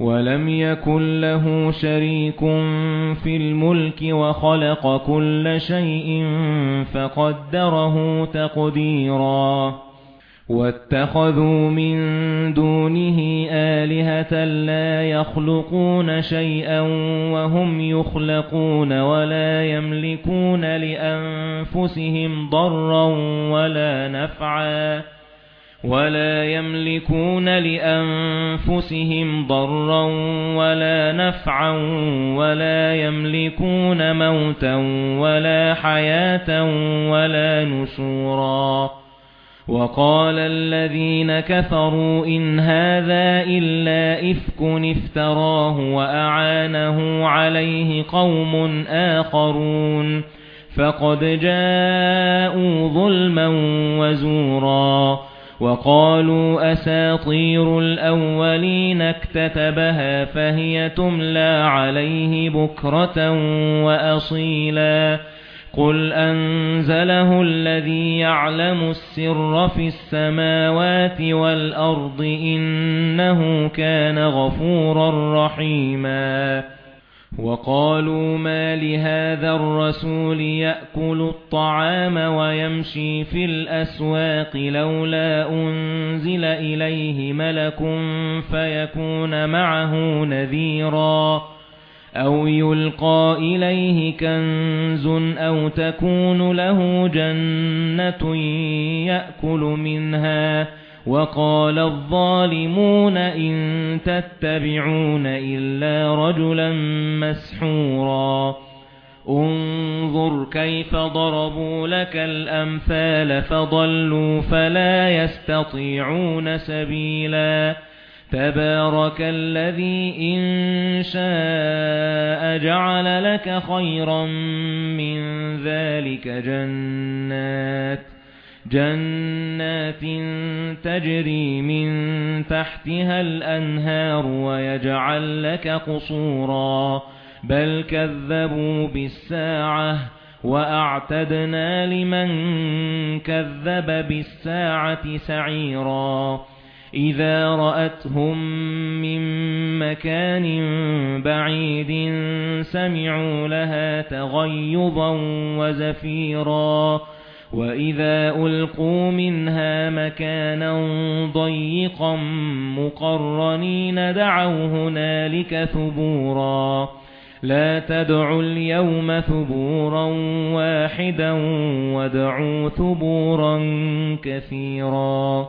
وَلَمْ يَكُنْ لَهُ شَرِيكٌ فِي الْمُلْكِ وَخَلَقَ كُلَّ شَيْءٍ فَقَدَّرَهُ تَقْدِيرًا وَاتَّخَذُوا مِن دُونِهِ آلِهَةً لَّا يَخْلُقُونَ شَيْئًا وَهُمْ يُخْلَقُونَ وَلَا يَمْلِكُونَ لِأَنفُسِهِمْ ضَرًّا وَلَا نَفْعًا وَلَا يَمْلِكُونَ لِأَنفُسِهِمْ ضَرًّا وَلَا نَفْعًا وَلَا يَمْلِكُونَ مَوْتًا وَلَا حَيَاةً وَلَا نُشُورًا. وَقَالَ الَّذِينَ كَفَرُوا إِنْ هَذَا إِلَّا إِفْكٌ افْتَرَاهُ وَأَعَانَهُ عَلَيْهِ قَوْمٌ آخَرُونَ. فَقَدْ جَاءُوا ظُلْمًا وَزُورًا. وَقَالُوا أَسَاطِيرُ الْأَوَّلِينَ اكْتَتَبَهَا فَهِيَ تُمْلَى عَلَيْهِ بُكْرَةً وَأَصِيلًا قُلْ أَنزَلَهُ الَّذِي يَعْلَمُ السِّرَّ فِي السَّمَاوَاتِ وَالْأَرْضِ إِنَّهُ كَانَ غَفُورًا رَّحِيمًا وَقَالُوا مَا لِهَذَا الرَّسُولِ يَأْكُلُ الطَّعَامَ وَيَمْشِي فِي الْأَسْوَاقِ لَوْلَا أُنْزِلَ إِلَيْهِ مَلَكٌ فَيَكُونَ مَعَهُ نَذِيرًا أَوْ يُلْقَى إِلَيْهِ كَنْزٌ أَوْ تَكُونُ لَهُ جَنَّةٌ يَأْكُلُ مِنْهَا وَقَالَ الظَّالِمُونَ إِن تَتَّبِعُونَ إِلَّا رَجُلًا مَسْحُورًا. انظُرْ كَيْفَ ضَرَبُوا لَكَ الْأَمْثَالَ فَضَلُّوا فَلَا يَسْتَطِيعُونَ سَبِيلًا. تَبَارَكَ الَّذِي إِن شَاءَ جَعَلَ لَكَ خَيْرًا مِنْ ذَلِكَ جَنَّاتٍ. جَنَّاتٍ تَجْرِي مِن تَحْتِهَا الْأَنْهَارُ وَيَجْعَل لَّكَ قُصُورًا بَلْ كَذَّبُوا بِالسَّاعَةِ وَأَعْتَدْنَا لِمَن كَذَّبَ بِالسَّاعَةِ سَعِيرًا إِذَا رَأَتْهُم مِّن مَّكَانٍ بَعِيدٍ سَمِعُوا لَهَا تَغَيُّظًا وَزَفِيرًا وَإِذَا أُلْقُوا مِنْهَا مَكَانًا ضَيِّقًا مُقَرَّنِينَ دَعَوْا هُنَالِكَ ثُبُورًا لَا تَدْعُوا الْيَوْمَ ثُبُورًا وَاحِدًا وَادْعُوا ثُبُورًا كَثِيرًا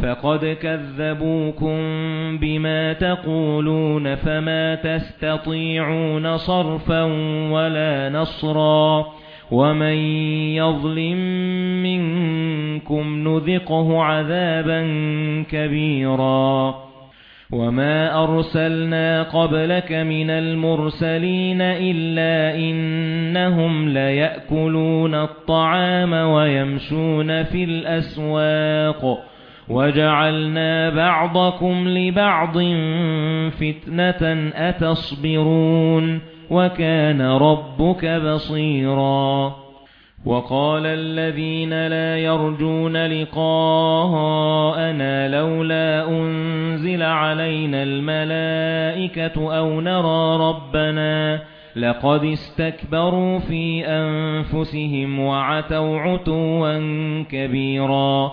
فَقَدْ كَذَّبُوكُم بِمَا تَقُولُونَ فَمَا تَسْتَطِيعُونَ صَرْفًا وَلَا نَصْرًا وَمَن يَظْلِم مِّنكُمْ نُذِقْهُ عَذَابًا كَبِيرًا وَمَا أَرْسَلْنَا قَبْلَكَ مِنَ الْمُرْسَلِينَ إِلَّا إِنَّهُمْ لَيَأْكُلُونَ الطَّعَامَ وَيَمْشُونَ فِي الْأَسْوَاقِ وَجَعَلْنَا بَعْضَكُمْ لِبَعْضٍ فِتْنَةً أَتَصْبِرُونَ وَكَانَ رَبُّكَ بَصِيرًا. وَقَالَ الَّذِينَ لَا يَرْجُونَ لِقَاءَنَا لَوْلَا أُنْزِلَ عَلَيْنَا الْمَلَائِكَةُ أَوْ نَرَى رَبَّنَا لَقَدِ اسْتَكْبَرُوا فِي أَنفُسِهِمْ وَعَتَوْا عُتُوًّا كَبِيرًا.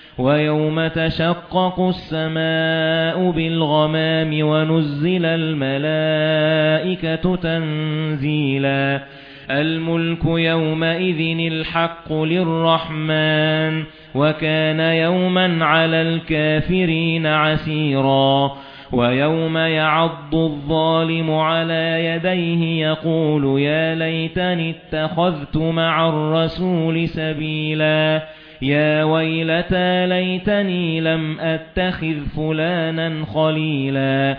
وَيَوْمَ تَشَقَّقُ السَّمَاءُ بِالْغَمَامِ وَنُزِّلَ الْمَلَائِكَةُ تَنزِيلًا. الْمُلْكُ يَوْمَئِذٍ الْحَقُّ لِلرَّحْمَنِ وَكَانَ يَوْمًا عَلَى الْكَافِرِينَ عَسِيرًا. وَيَوْمَ يَعَضُّ الظَّالِمُ عَلَى يَدَيْهِ يَقُولُ يَا لَيْتَنِي اتَّخَذْتُ مَعَ الرَّسُولِ سَبِيلًا. يَا وَيْلَتَى لَيْتَنِي لَمْ أَتَّخِذْ فُلَانًا خَلِيلًا.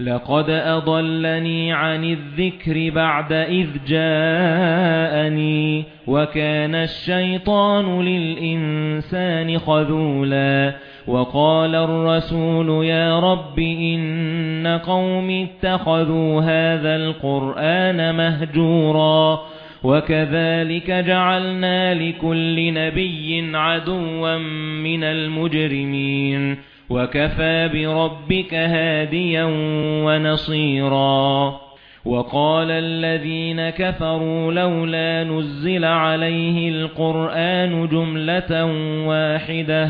لَقَدْ أَضَلَّنِي عَنِ الذِّكْرِ بَعْدَ إِذْ جَاءَنِي وَكَانَ الشَّيْطَانُ لِلْإِنسَانِ خَذُولًا. وَقَالَ الرَّسُولُ يَا رَبِّ إِنَّ قَوْمِي اتَّخَذُوا هَذَا الْقُرْآنَ مَهْجُورًا. وَكَذَلِكَ جَعَلْنَا لِكُلِّ نَبِيٍّ عَدُوًّا مِنَ الْمُجْرِمِينَ وَكَفَى بِرَبِّكَ هَادِيًا وَنَصِيرًا وَقَالَ الَّذِينَ كَفَرُوا لَوْلَا نُزِّلَ عَلَيْهِ الْقُرْآنُ جُمْلَةً وَاحِدَةً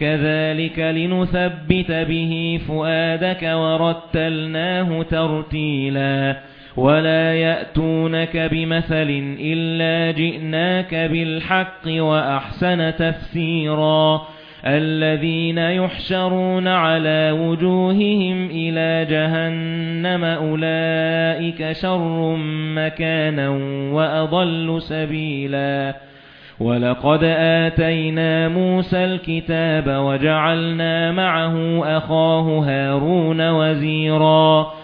كَذَلِكَ لِنُثَبِّتَ بِهِ فُؤَادَكَ وَرَتَّلْنَاهُ تَرْتِيلًا وَلَا يَأْتُونَكَ بِمَثَلٍ إِلَّا جِئْنَاكَ بِالْحَقِّ وَأَحْسَنَ تَفْسِيرًا الَّذِينَ يُحْشَرُونَ عَلَى وُجُوهِهِمْ إِلَى جَهَنَّمَ أُولَئِكَ شَرٌّ مَكَانًا وَأَضَلُّ سَبِيلًا وَلَقَدْ آتَيْنَا مُوسَى الْكِتَابَ وَجَعَلْنَا مَعَهُ أَخَاهُ هَارُونَ وَزِيرًا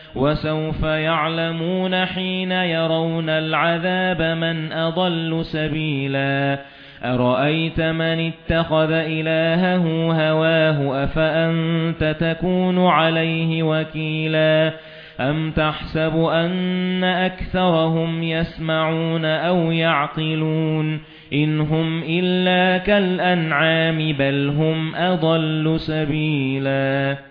وَسَوْفَ يَعْلَمُونَ حِينَ يَرَوْنَ الْعَذَابَ مَنْ أَضَلُّ سَبِيلًا. أَرَأَيْتَ مَنِ اتَّخَذَ إِلَٰهَهُ هَوَاهُ؟ أَفَأَنتَ تَكُونُ عَلَيْهِ وَكِيلًا؟ أَمْ تَحْسَبُ أَنَّ أَكْثَرَهُمْ يَسْمَعُونَ أَوْ يَعْقِلُونَ؟ إِنْ هُمْ إِلَّا كَالْأَنْعَامِ بَلْ هُمْ أَضَلُّ سَبِيلًا.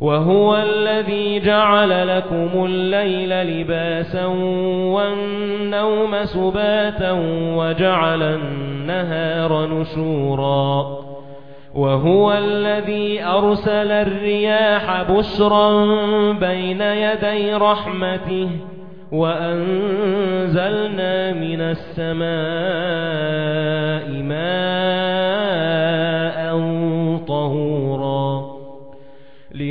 وَهُوَ الَّذِي جَعَلَ لَكُمُ اللَّيْلَ لِبَاسًا وَالنَّوْمَ سُبَاتًا وَجَعَلَ النَّهَارَ نُشُورًا. وَهُوَ الَّذِي أَرْسَلَ الرِّيَاحَ بُشْرًا بَيْنَ يَدَيْ رَحْمَتِهِ وَأَنزَلْنَا مِنَ السَّمَاءِ مَاءً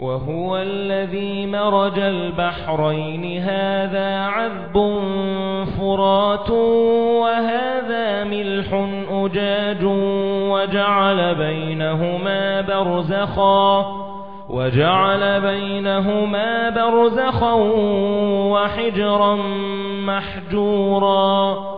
وَهُوَ الَّذِي مَرَجَ الْبَحْرَيْنِ. هَذَا عَذْبٌ فُرَاتٌ وَهَذَا مِلْحٌ أُجَاجٌ وَجَعَلَ بَيْنَهُمَا بَرْزَخًا وَجَعَلَ بَيْنَهُمَا بَرْزَخًا وَحِجْرًا مَحْجُورًا.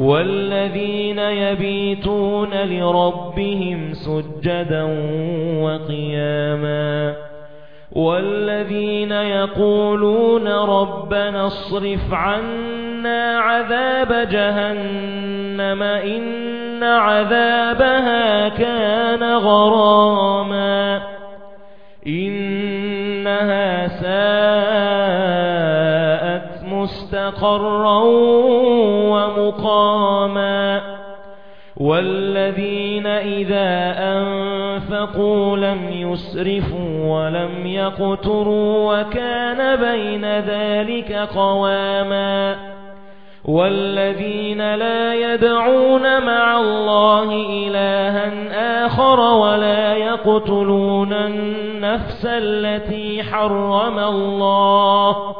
وَالَّذِينَ يَبِيتُونَ لِرَبِّهِمْ سُجَّدًا وَقِيَامًا وَالَّذِينَ يَقُولُونَ رَبَّنَا اصْرِفْ عَنَّا عَذَابَ جَهَنَّمَ إِنَّ عَذَابَهَا كَانَ غَرَامًا إِنَّهَا سَاءَتْ مُسْتَقَرًّا وَمُقَامًا وَالَّذِينَ إِذَا أَنفَقُوا لَمْ يُسْرِفُوا وَلَمْ يَقْتُرُوا وَكَانَ بَيْنَ ذَلِكَ قَوَامًا والذين لا يدعون مع الله إلها آخر ولا يقتلون النفس التي حرم الله